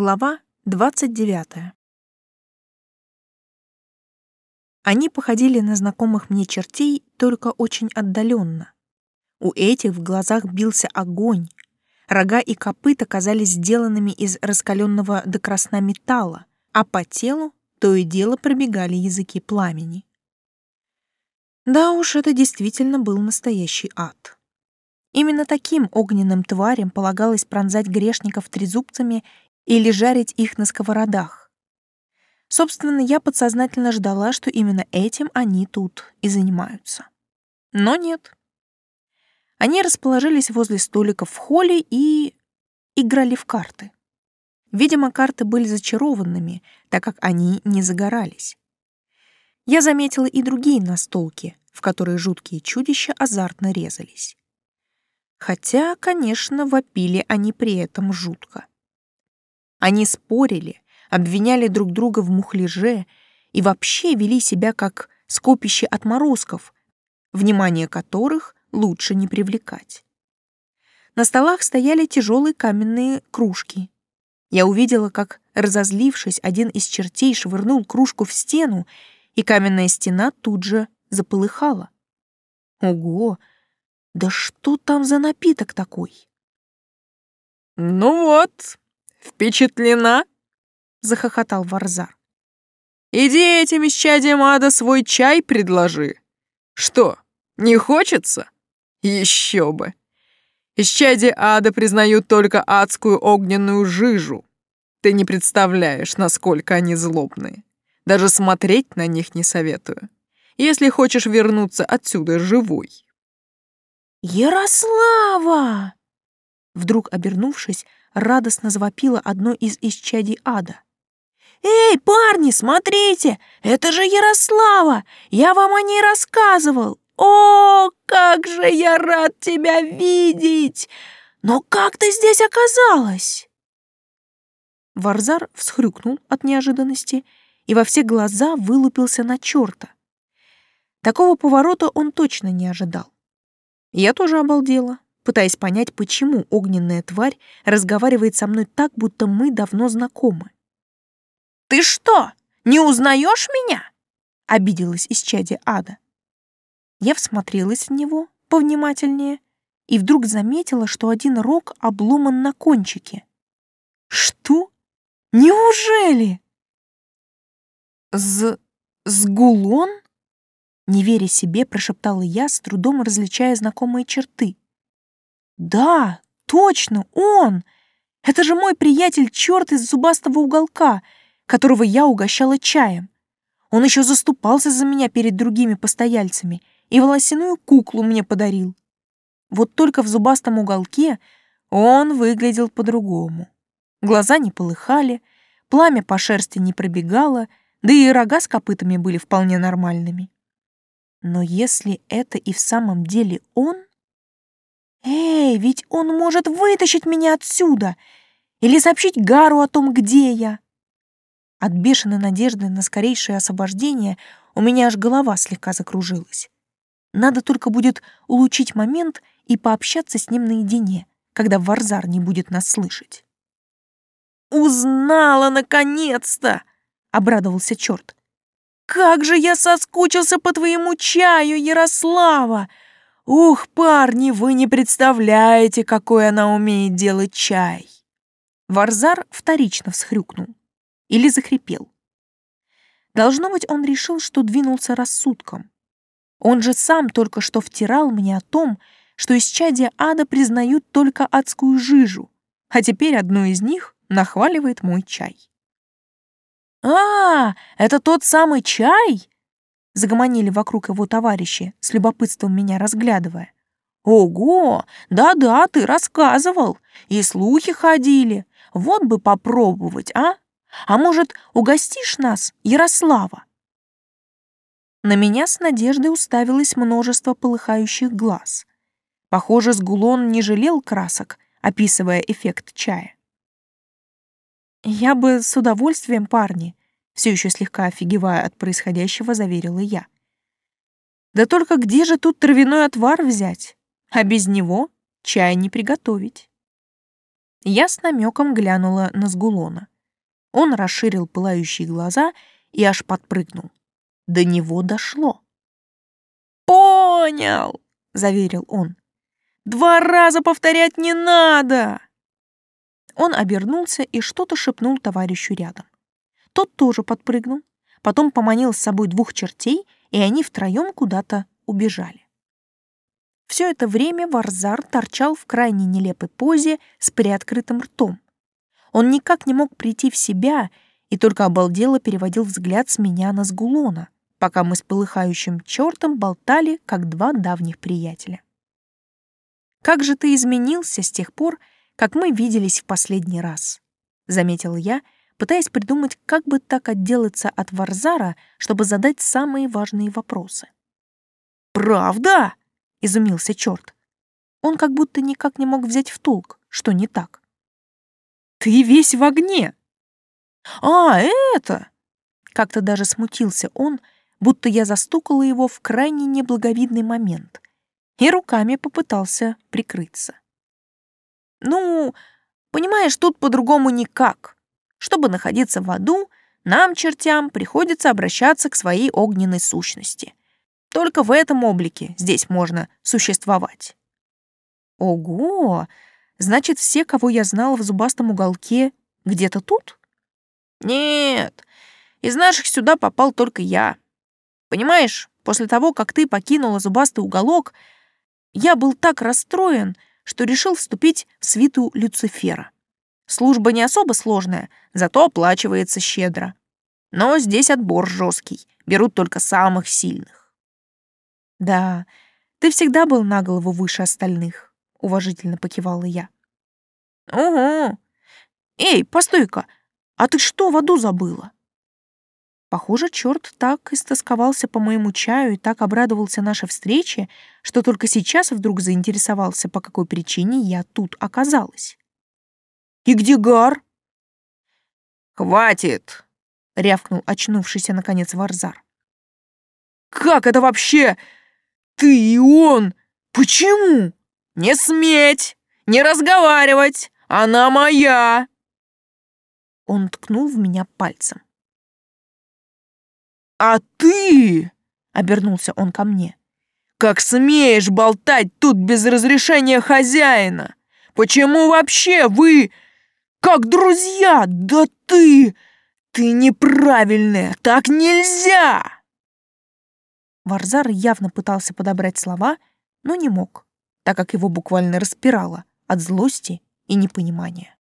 Глава 29. Они походили на знакомых мне чертей только очень отдаленно. У этих в глазах бился огонь. Рога и копыта казались сделанными из раскаленного до красна металла, а по телу то и дело пробегали языки пламени. Да уж, это действительно был настоящий ад. Именно таким огненным тварям полагалось пронзать грешников трезубцами или жарить их на сковородах. Собственно, я подсознательно ждала, что именно этим они тут и занимаются. Но нет. Они расположились возле столиков в холле и играли в карты. Видимо, карты были зачарованными, так как они не загорались. Я заметила и другие настолки, в которые жуткие чудища азартно резались. Хотя, конечно, вопили они при этом жутко. Они спорили, обвиняли друг друга в мухляже и вообще вели себя как скопище отморозков, внимание которых лучше не привлекать. На столах стояли тяжелые каменные кружки. Я увидела, как, разозлившись, один из чертей швырнул кружку в стену, и каменная стена тут же заполыхала. Ого! Да что там за напиток такой? «Ну вот, «Впечатлена?» — захохотал Варзар. «Иди этим исчадиям ада свой чай предложи. Что, не хочется? Еще бы. Исчадия ада признают только адскую огненную жижу. Ты не представляешь, насколько они злобные. Даже смотреть на них не советую, если хочешь вернуться отсюда живой». «Ярослава!» Вдруг обернувшись, радостно завопила одно из исчадий ада. «Эй, парни, смотрите! Это же Ярослава! Я вам о ней рассказывал! О, как же я рад тебя видеть! Но как ты здесь оказалась?» Варзар всхрюкнул от неожиданности и во все глаза вылупился на черта. Такого поворота он точно не ожидал. Я тоже обалдела пытаясь понять, почему огненная тварь разговаривает со мной так, будто мы давно знакомы. «Ты что, не узнаешь меня?» — обиделась исчадие ада. Я всмотрелась в него повнимательнее и вдруг заметила, что один рог обломан на кончике. «Что? Неужели?» «З... сгулон?» Не веря себе, прошептала я, с трудом различая знакомые черты. Да, точно, он! Это же мой приятель черт из зубастого уголка, которого я угощала чаем. Он еще заступался за меня перед другими постояльцами и волосяную куклу мне подарил. Вот только в зубастом уголке он выглядел по-другому. Глаза не полыхали, пламя по шерсти не пробегало, да и рога с копытами были вполне нормальными. Но если это и в самом деле он, Эй, ведь он может вытащить меня отсюда или сообщить Гару о том, где я. От бешеной надежды на скорейшее освобождение у меня аж голова слегка закружилась. Надо только будет улучшить момент и пообщаться с ним наедине, когда Варзар не будет нас слышать. «Узнала, наконец-то!» — обрадовался черт. «Как же я соскучился по твоему чаю, Ярослава! «Ух, парни, вы не представляете, какой она умеет делать чай!» Варзар вторично всхрюкнул или захрипел. Должно быть, он решил, что двинулся рассудком. Он же сам только что втирал мне о том, что из чадия ада признают только адскую жижу, а теперь одну из них нахваливает мой чай. «А, это тот самый чай?» Загомонили вокруг его товарищи, с любопытством меня разглядывая. «Ого! Да-да, ты рассказывал. И слухи ходили. Вот бы попробовать, а? А может, угостишь нас, Ярослава?» На меня с надеждой уставилось множество полыхающих глаз. Похоже, Сгулон не жалел красок, описывая эффект чая. «Я бы с удовольствием, парни», все еще слегка офигевая от происходящего, заверила я. Да только где же тут травяной отвар взять? А без него чай не приготовить. Я с намеком глянула на Сгулона. Он расширил пылающие глаза и аж подпрыгнул. До него дошло. «Понял!» — заверил он. «Два раза повторять не надо!» Он обернулся и что-то шепнул товарищу рядом. Тот тоже подпрыгнул, потом поманил с собой двух чертей, и они втроем куда-то убежали. Все это время Варзар торчал в крайне нелепой позе с приоткрытым ртом. Он никак не мог прийти в себя и только обалдело переводил взгляд с меня на Сгулона, пока мы с полыхающим чертом болтали, как два давних приятеля. «Как же ты изменился с тех пор, как мы виделись в последний раз?» — заметил я, пытаясь придумать, как бы так отделаться от Варзара, чтобы задать самые важные вопросы. «Правда?» — изумился черт. Он как будто никак не мог взять в толк, что не так. «Ты весь в огне!» «А, это!» Как-то даже смутился он, будто я застукала его в крайне неблаговидный момент и руками попытался прикрыться. «Ну, понимаешь, тут по-другому никак. Чтобы находиться в аду, нам, чертям, приходится обращаться к своей огненной сущности. Только в этом облике здесь можно существовать. Ого! Значит, все, кого я знала в зубастом уголке, где-то тут? Нет, из наших сюда попал только я. Понимаешь, после того, как ты покинула зубастый уголок, я был так расстроен, что решил вступить в свиту Люцифера. Служба не особо сложная, зато оплачивается щедро. Но здесь отбор жесткий, берут только самых сильных. Да, ты всегда был на голову выше остальных, уважительно покивала я. Ого. Эй, постой-ка, а ты что в аду забыла? Похоже, черт так истосковался по моему чаю и так обрадовался нашей встрече, что только сейчас вдруг заинтересовался, по какой причине я тут оказалась. «И где Гар?» «Хватит!» — рявкнул очнувшийся, наконец, Варзар. «Как это вообще ты и он! Почему? Не сметь! Не разговаривать! Она моя!» Он ткнул в меня пальцем. «А ты...» — обернулся он ко мне. «Как смеешь болтать тут без разрешения хозяина? Почему вообще вы... как друзья? Да ты... ты неправильная! Так нельзя!» Варзар явно пытался подобрать слова, но не мог, так как его буквально распирало от злости и непонимания.